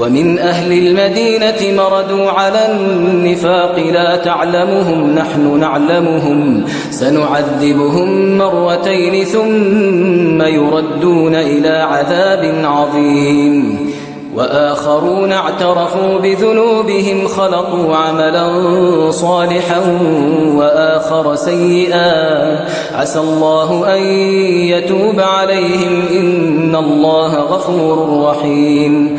ومن أهل المدينة مردوا على النفاق لا تعلمهم نحن نعلمهم. سنعذبهم مرتين ثم يردون إلى عذاب عظيم. وآخرون اعترفوا بذنوبهم خلقوا عملا صالحا وآخر سيئا. عسى الله أن يتوب عليهم إن الله غفور رحيم.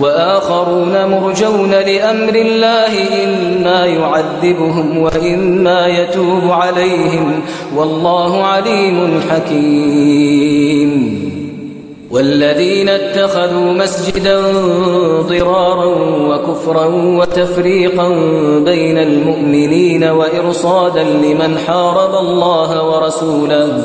وآخرون مرجون لأمر الله إما يعذبهم وإما يتوب عليهم. والله عليم حكيم. والذين اتخذوا مسجدا ضرارا وكفرا وتفريقا بين المؤمنين وإرصادا لمن حارب الله ورسوله.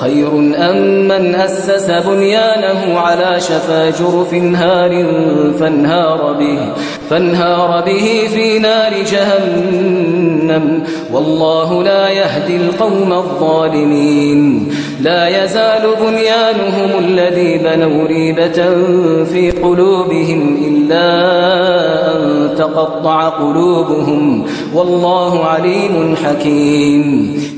خير أم من أسس بنيانه على شفا جرف هار فانهار به فانهار به في نار جهنم. والله لا يهدي القوم الظالمين. لا يزال بنيانهم الذي بنوا ريبة في قلوبهم إلا أن تقطع قلوبهم. والله عليم حكيم.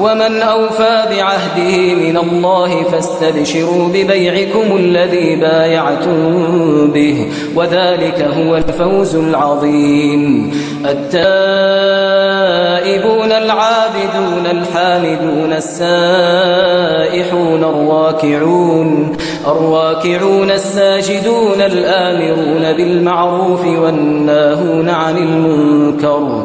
ومن أوفى بعهده من الله فاستبشروا ببيعكم الذي بايعتم به وذلك هو الفوز العظيم. التائبون العابدون الحامدون السائحون الراكعون الراكعون الساجدون الآمرون بالمعروف والناهون عن المنكر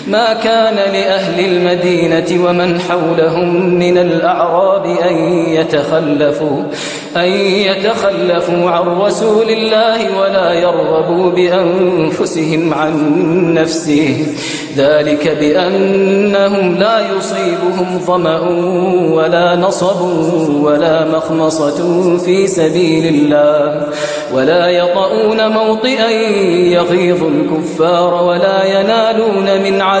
ما كان لأهل المدينة ومن حولهم من الأعراب أن يتخلفوا أن يتخلفوا عن رسول الله ولا يرغبوا بأنفسهم عن نفسه. ذلك بأنهم لا يصيبهم ظمأ ولا نصب ولا مخمصة في سبيل الله ولا يطؤون موطئا يغيظ الكفار ولا ينالون من عدو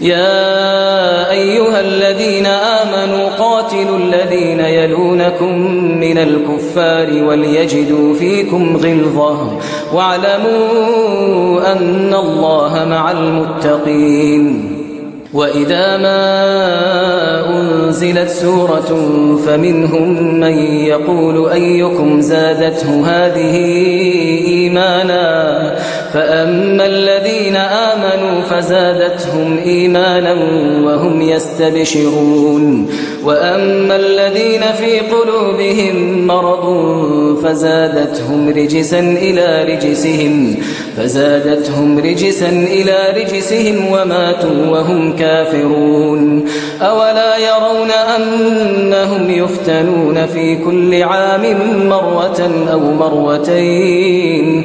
يا أيها الذين آمنوا قاتلوا الذين يلونكم من الكفار وليجدوا فيكم غلظة واعلموا أن الله مع المتقين. وإذا ما أنزلت سورة فمنهم من يقول أيكم زادته هذه إيمانا فأما الذين آمنوا فزادتهم إيمانا وهم يستبشرون. وأما الذين في قلوبهم مرض فزادتهم رجسا إلى رجسهم فزادتهم رجسا إلى رجسهم وماتوا وهم كافرون. أولا يرون أنهم يفتنون في كل عام مرة أو مرتين.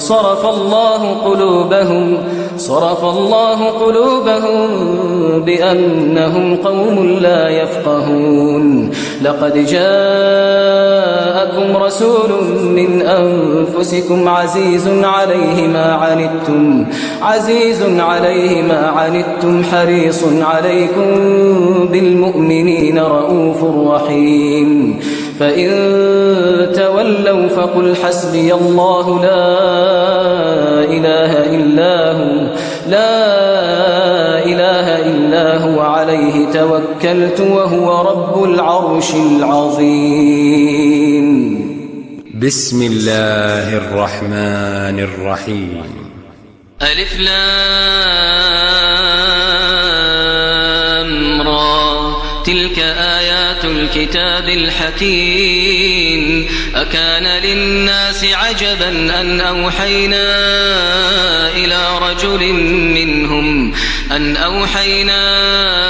صرف الله قلوبهم صرف الله قلوبهم بأنهم قوم لا يفقهون. لقد جاءكم رسول من أنفسكم عزيز عليه ما عنتم عزيز عليه ما عنتم حريص عليكم بالمؤمنين رؤوف رحيم. فإن تولوا فقل حسبي الله لا إله إلا هو لا إله إلا هو عليه توكلت وهو رب العرش العظيم. بسم الله الرحمن الرحيم. ألف لام را تلك آيات الكتاب الحكيم. أكان للناس عجبا أن أوحينا إلى رجل منهم أن أوحينا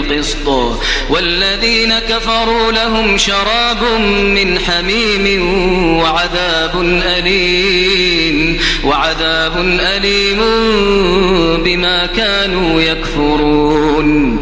بالقسط والذين كفروا لهم شراب من حميم وعذاب أليم وعذاب أليم بما كانوا يكفرون.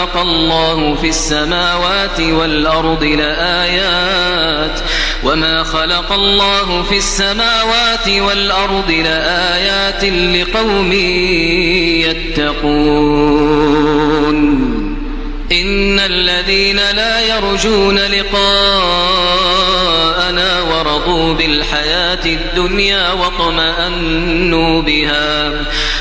الله في السماوات والأرض لآيات وما خلق الله في السماوات والأرض لآيات لقوم يتقون. إن الذين لا يرجون لقاءنا ورضوا بالحياة الدنيا واطمأنوا بها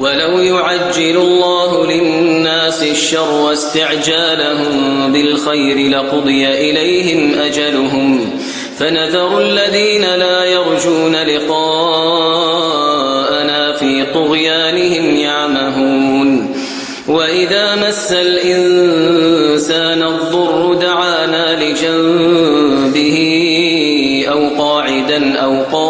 ولو يعجل الله للناس الشر واستعجالهم بالخير لقضي إليهم أجلهم فنذر الذين لا يرجون لقاءنا في طغيانهم يعمهون وإذا مس الإنسان الضر دعانا لجنبه أو قاعدا أو قائما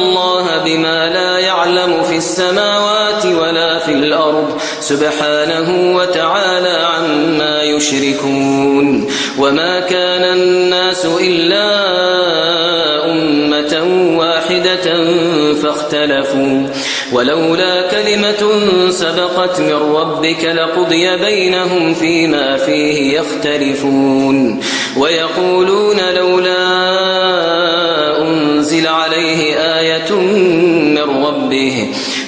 السماوات ولا في الأرض. سبحانه وتعالى عما يشركون. وما كان الناس إلا أمة واحدة فاختلفوا. ولولا كلمة سبقت من ربك لقضي بينهم فيما فيه يختلفون. ويقولون لولا أنزل عليه آية من ربه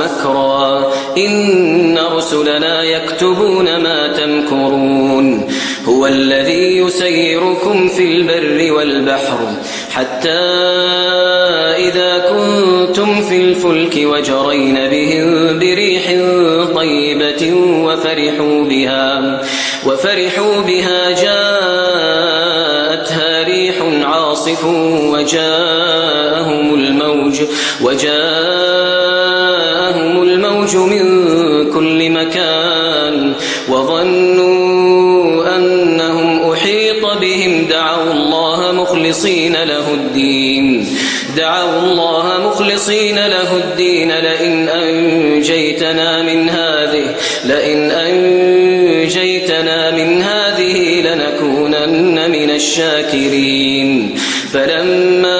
مكرا. إن رسلنا يكتبون ما تمكرون. هو الذي يسيركم في البر والبحر حتى إذا كنتم في الفلك وجرين بهم بريح طيبة وفرحوا بها وفرحوا بها جاءتها ريح عاصف وجاءهم الموج وجاءهم الموج من كل مكان وظنوا أنهم أحيط بهم. دعوا الله مخلصين له الدين. دعوا الله مخلصين له الدين. لئن أنجيتنا من هذه لئن أنجيتنا من هذه لنكونن من الشاكرين. فلما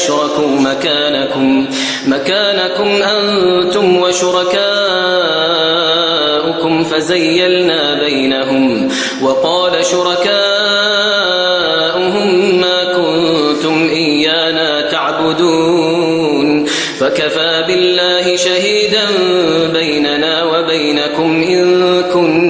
أشركوا مكانكم. مكانكم أنتم وشركاؤكم فزيلنا بينهم وقال شركاؤهم ما كنتم إيانا تعبدون. فكفى بالله شهيدا بيننا وبينكم إن كنا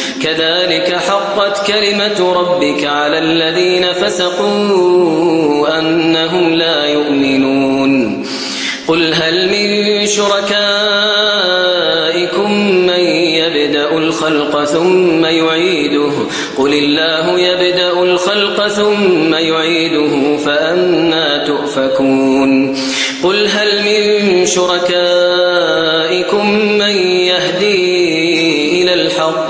كذلك حقت كلمة ربك على الذين فسقوا أنهم لا يؤمنون. قل هل من شركائكم من يبدأ الخلق ثم يعيده؟ قل الله يبدأ الخلق ثم يعيده فأنا تؤفكون. قل هل من شركائكم من يهدي إلى الحق؟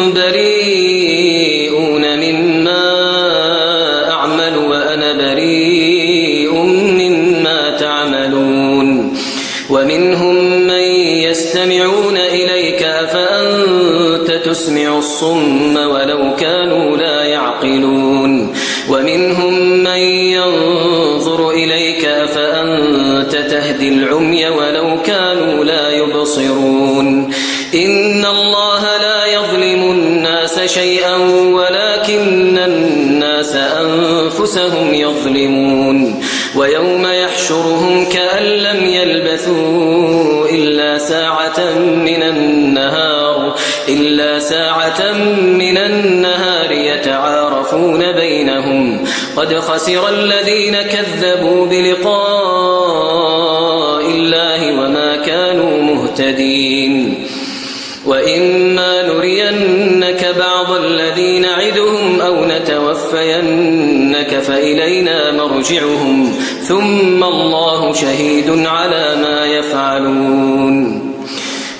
الصم ولو كانوا لا يعقلون. ومنهم من ينظر إليك فأنت تهدي العمي ولو كانوا لا يبصرون. إن الله لا يظلم الناس شيئا ولكن الناس أنفسهم يظلمون. ويوم يحشرهم كأن لم يلبثوا إلا ساعة من النهار. إلا ساعة من النهار يتعارفون بينهم. قد خسر الذين كذبوا بلقاء الله وما كانوا مهتدين. وإما نرينك بعض الذي نعدهم أو نتوفينك فإلينا مرجعهم. ثم الله شهيد على ما يفعلون.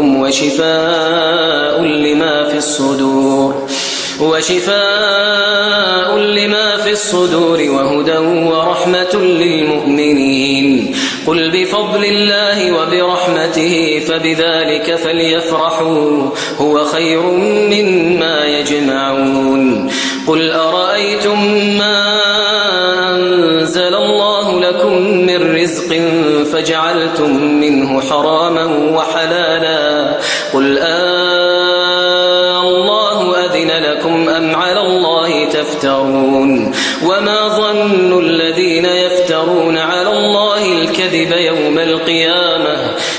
ربكم وشفاء لما في الصدور وشفاء لما في الصدور وهدى ورحمة للمؤمنين. قل بفضل الله وبرحمته فبذلك فليفرحوا هو خير مما يجمعون. قل أرأيتم ما أنزل الله لكم مِنْ رِزْقٍ فَجَعَلْتُمْ مِنْهُ حَرَامًا وَحَلَالًا. قُلْ آه اللَّهُ أَذِنَ لَكُمْ أَمْ عَلَى اللَّهِ تَفْتَرُونَ؟ وَمَا ظَنُّ الَّذِينَ يَفْتَرُونَ عَلَى اللَّهِ الْكَذِبَ يَوْمَ الْقِيَامَةِ؟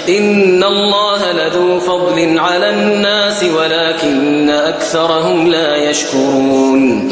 إِنَّ اللَّهَ لَذُو فَضْلٍ عَلَى النَّاسِ وَلَكِنَّ أَكْثَرَهُمْ لَا يَشْكُرُونَ.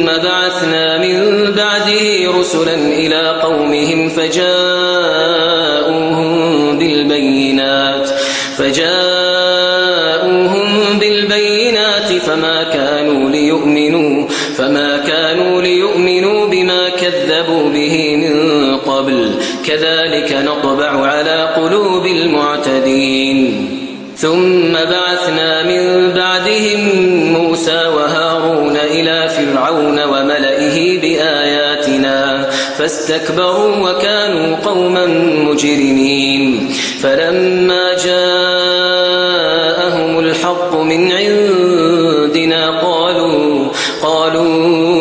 رسلا إلى قومهم فجاءوهم بالبينات فجاءوهم بالبينات فما كانوا ليؤمنوا فما كانوا ليؤمنوا بما كذبوا به من قبل كذلك نطبع على قلوب المعتدين. ثم فاستكبروا وكانوا قوما مجرمين. فلما جاءهم الحق من عندنا قالوا قالوا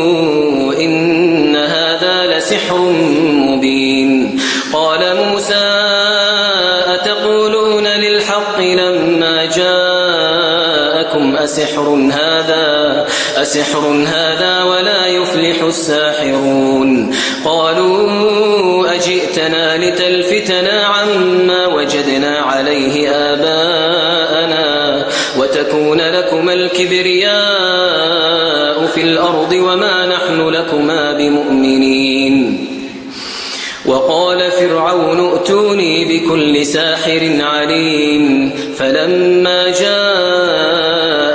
جاءكم أسحر هذا أسحر هذا ولا يفلح الساحرون. قالوا أجئتنا لتلفتنا عما وجدنا عليه آباءنا وتكون لكما الكبرياء في الأرض وما نحن لكما بمؤمنين. وقال فرعون ائتوني بكل ساحر عليم فلما جاء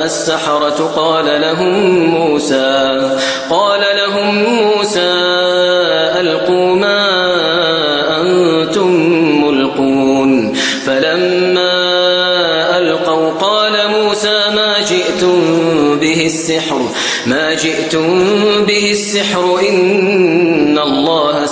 السحرة قال لهم موسى قال لهم موسى ألقوا ما أنتم ملقون. فلما ألقوا قال موسى ما جئتم به السحر ما جئتم به السحر إن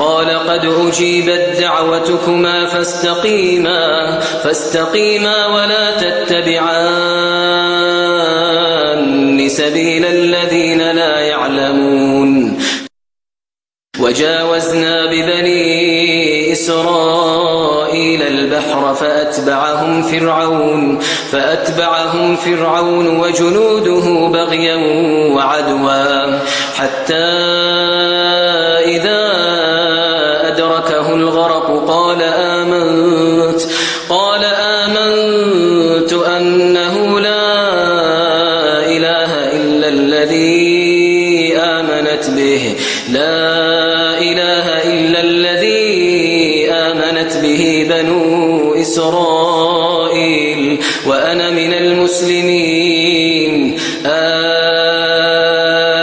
قال قد أجيبت دعوتكما فاستقيما فاستقيما ولا تتبعان سبيل الذين لا يعلمون. وجاوزنا ببني إسرائيل البحر فأتبعهم فرعون فأتبعهم فرعون وجنوده بغيا وعدوا حتى إذا الغرق. قال آمنت. قال آمنت أنه لا إله إلا الذي آمنت به. لا إله إلا الذي آمنت به بنو إسرائيل. وأنا من المسلمين.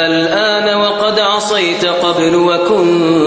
الآن وقد عصيت قبل وكنت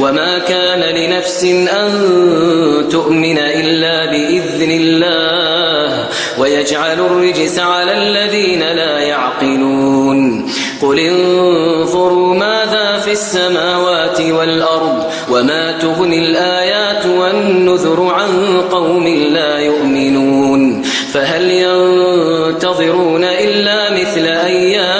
وما كان لنفس أن تؤمن إلا بإذن الله ويجعل الرجس على الذين لا يعقلون. قل انظروا ماذا في السماوات والأرض وما تغني الآيات والنذر عن قوم لا يؤمنون. فهل ينتظرون إلا مثل أيام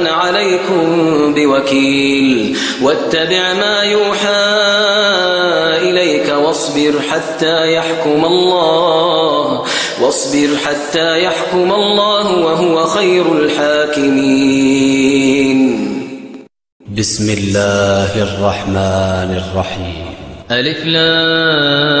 وما أنا عليكم بوكيل. واتبع ما يوحى إليك واصبر حتى يحكم الله. واصبر حتى يحكم الله وهو خير الحاكمين. بسم الله الرحمن الرحيم. ألف لام.